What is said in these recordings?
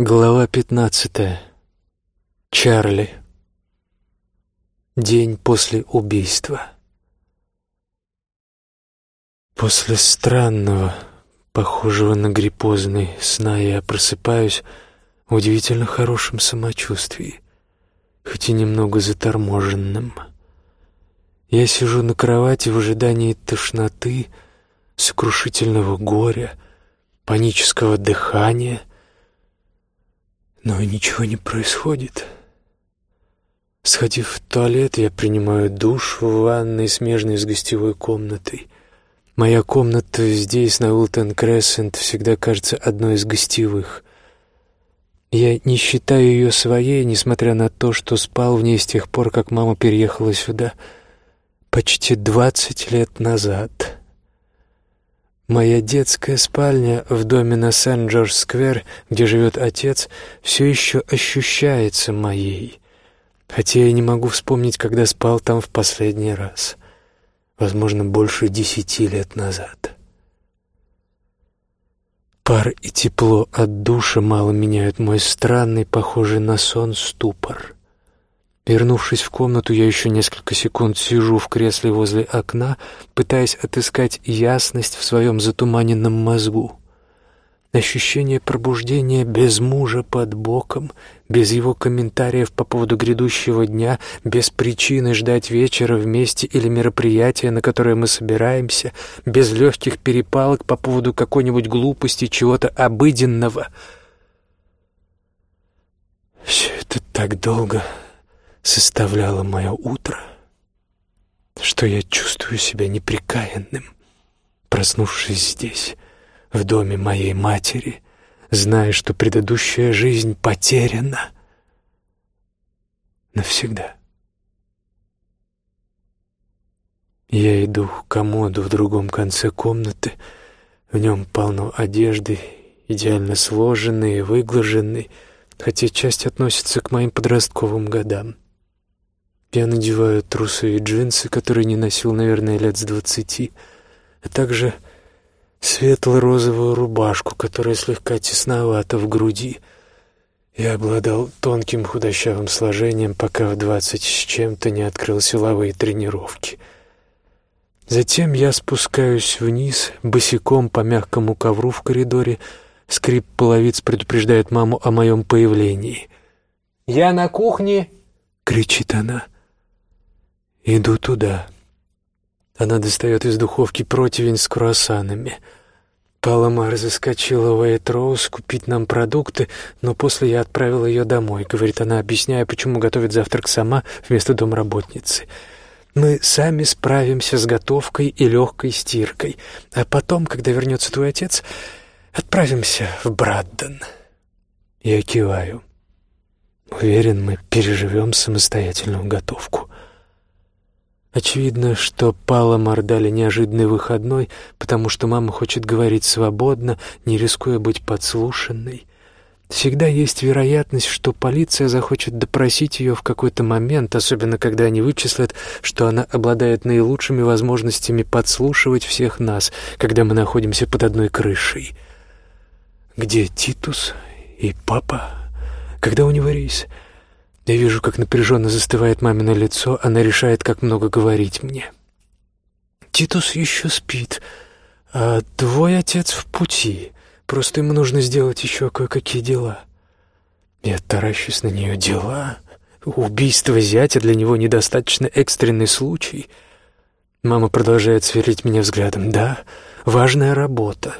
Глава пятнадцатая. Чарли. День после убийства. После странного, похожего на гриппозный сна, я просыпаюсь в удивительно хорошем самочувствии, хоть и немного заторможенным. Я сижу на кровати в ожидании тошноты, сокрушительного горя, панического дыхания — но ничего не происходит. Сходив в туалет, я принимаю душ в ванной, смежной с гостевой комнатой. Моя комната здесь, на Уилтон Крессент, всегда кажется одной из гостевых. Я не считаю ее своей, несмотря на то, что спал в ней с тех пор, как мама переехала сюда, почти двадцать лет назад. Моя детская спальня в доме на Сент-Джордж-сквер, где живет отец, все еще ощущается моей, хотя я не могу вспомнить, когда спал там в последний раз, возможно, больше десяти лет назад. Пар и тепло от душа мало меняют мой странный, похожий на сон, ступор — Вернувшись в комнату, я еще несколько секунд сижу в кресле возле окна, пытаясь отыскать ясность в своем затуманенном мозгу. Ощущение пробуждения без мужа под боком, без его комментариев по поводу грядущего дня, без причины ждать вечера вместе или мероприятия, на которое мы собираемся, без легких перепалок по поводу какой-нибудь глупости, чего-то обыденного. Все это так долго составляло мое утро, что я чувствую себя неприкаянным, проснувшись здесь, в доме моей матери, зная, что предыдущая жизнь потеряна навсегда. Я иду к комоду в другом конце комнаты, в нем полно одежды, идеально сложенной и выглаженной, хотя часть относится к моим подростковым годам. Я надеваю трусы и джинсы, которые не носил, наверное, лет с двадцати, а также светло-розовую рубашку, которая слегка тесновата в груди. Я обладал тонким худощавым сложением, пока в двадцать с чем-то не открыл силовые тренировки. Затем я спускаюсь вниз, босиком по мягкому ковру в коридоре. Скрип половиц предупреждает маму о моем появлении. «Я на кухне!» — кричит она. Иду туда. Она достает из духовки противень с круассанами. Паламар заскочила в Эйтроуз купить нам продукты, но после я отправил ее домой, говорит она, объясняя, почему готовит завтрак сама вместо домработницы. Мы сами справимся с готовкой и легкой стиркой, а потом, когда вернется твой отец, отправимся в Брадден. Я киваю. Уверен, мы переживем самостоятельную готовку. Очевидно, что Пала дали неожиданный выходной, потому что мама хочет говорить свободно, не рискуя быть подслушанной. Всегда есть вероятность, что полиция захочет допросить ее в какой-то момент, особенно когда они вычислят, что она обладает наилучшими возможностями подслушивать всех нас, когда мы находимся под одной крышей. Где Титус и папа? Когда у него рейс? — я вижу, как напряженно застывает мамино лицо, она решает, как много говорить мне. «Титус еще спит, а твой отец в пути. Просто ему нужно сделать еще кое-какие дела». Я таращусь на нее. «Дела? Убийство зятя для него недостаточно экстренный случай?» Мама продолжает сверлить меня взглядом. «Да, важная работа,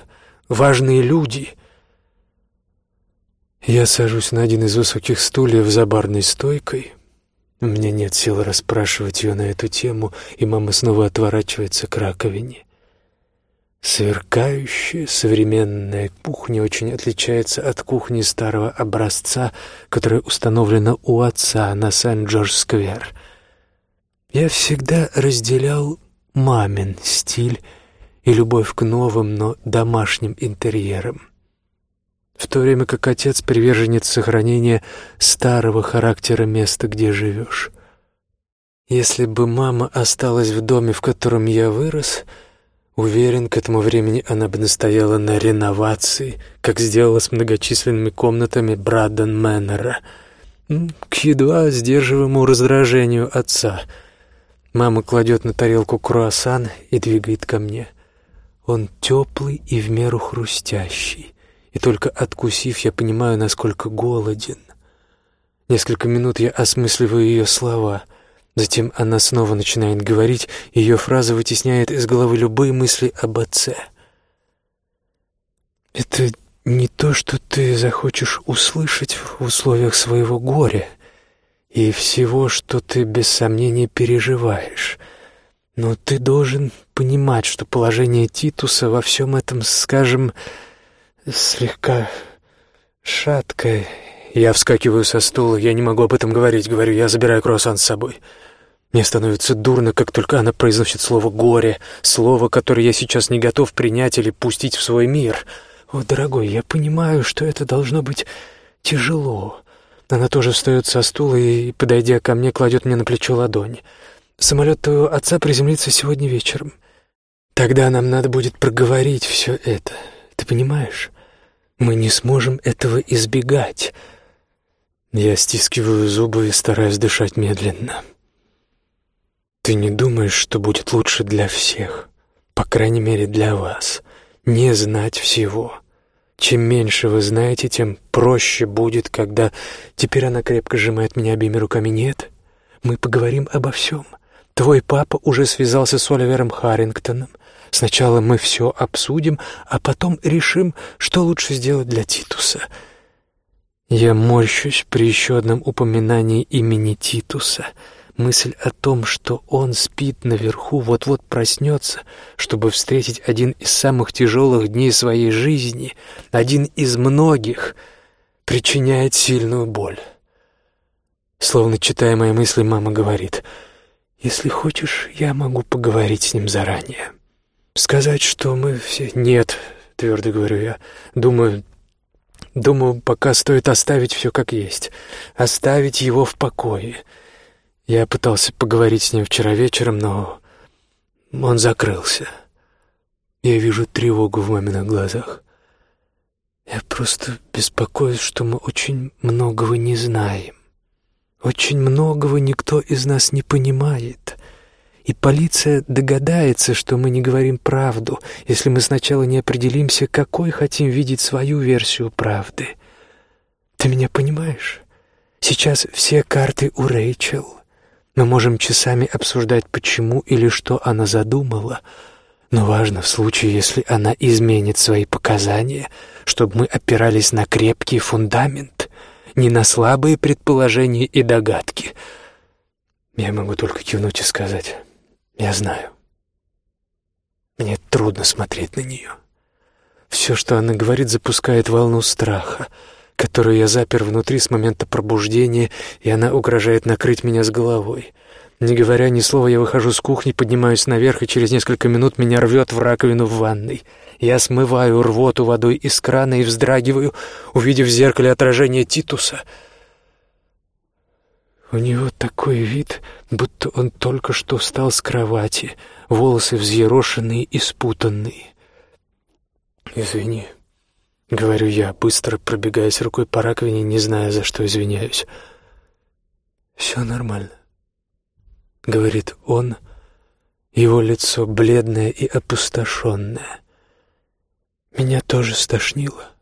важные люди». Я сажусь на один из высоких стульев за барной стойкой. У меня нет сил расспрашивать ее на эту тему, и мама снова отворачивается к раковине. Сверкающая современная кухня очень отличается от кухни старого образца, которая установлена у отца на Сент-Джордж-сквер. Я всегда разделял мамин стиль и любовь к новым, но домашним интерьерам в то время как отец приверженец сохранения старого характера места, где живешь. Если бы мама осталась в доме, в котором я вырос, Уверен, к этому времени она бы настояла на реновации, как сделала с многочисленными комнатами Брадден Мэннера, к едва сдерживаемому раздражению отца. Мама кладет на тарелку круассан и двигает ко мне. Он теплый и в меру хрустящий, и только откусив, я понимаю, насколько голоден. Несколько минут я осмысливаю ее слова — Затем она снова начинает говорить, ее фраза вытесняет из головы любые мысли об отце. «Это не то, что ты захочешь услышать в условиях своего горя и всего, что ты без сомнения переживаешь. Но ты должен понимать, что положение Титуса во всем этом, скажем, слегка шаткое. Я вскакиваю со стула, я не могу об этом говорить, говорю, я забираю круассан с собой». Мне становится дурно, как только она произносит слово «горе», слово, которое я сейчас не готов принять или пустить в свой мир. О, дорогой, я понимаю, что это должно быть тяжело. Она тоже встает со стула и, подойдя ко мне, кладет мне на плечо ладонь. Самолет твоего отца приземлится сегодня вечером. Тогда нам надо будет проговорить все это. Ты понимаешь? Мы не сможем этого избегать. Я стискиваю зубы и стараюсь дышать медленно. Ты не думаешь, что будет лучше для всех, по крайней мере для вас, не знать всего. Чем меньше вы знаете, тем проще будет, когда... Теперь она крепко сжимает меня обеими руками. Нет, мы поговорим обо всем. Твой папа уже связался с Оливером Харрингтоном. Сначала мы все обсудим, а потом решим, что лучше сделать для Титуса. Я морщусь при еще одном упоминании имени Титуса — Мысль о том, что он спит наверху, вот-вот проснется, чтобы встретить один из самых тяжелых дней своей жизни, один из многих, причиняет сильную боль. Словно читая мои мысли, мама говорит, «Если хочешь, я могу поговорить с ним заранее. Сказать, что мы все...» «Нет», — твердо говорю я, «думаю, думаю, пока стоит оставить все как есть, оставить его в покое». Я пытался поговорить с ним вчера вечером, но он закрылся. Я вижу тревогу в маминых глазах. Я просто беспокоюсь, что мы очень многого не знаем. Очень многого никто из нас не понимает. И полиция догадается, что мы не говорим правду, если мы сначала не определимся, какой хотим видеть свою версию правды. Ты меня понимаешь? Сейчас все карты у Рэйчел. Мы можем часами обсуждать, почему или что она задумала, но важно в случае, если она изменит свои показания, чтобы мы опирались на крепкий фундамент, не на слабые предположения и догадки. Я могу только кивнуть и сказать «Я знаю». Мне трудно смотреть на нее. Все, что она говорит, запускает волну страха — которую я запер внутри с момента пробуждения, и она угрожает накрыть меня с головой. Не говоря ни слова, я выхожу с кухни, поднимаюсь наверх, и через несколько минут меня рвет в раковину в ванной. Я смываю рвоту водой из крана и вздрагиваю, увидев в зеркале отражение Титуса. У него такой вид, будто он только что встал с кровати, волосы взъерошенные и спутанные. «Извини», — говорю я, быстро пробегаясь рукой по раковине, не зная, за что извиняюсь. «Все нормально», — говорит он, его лицо бледное и опустошенное. «Меня тоже стошнило».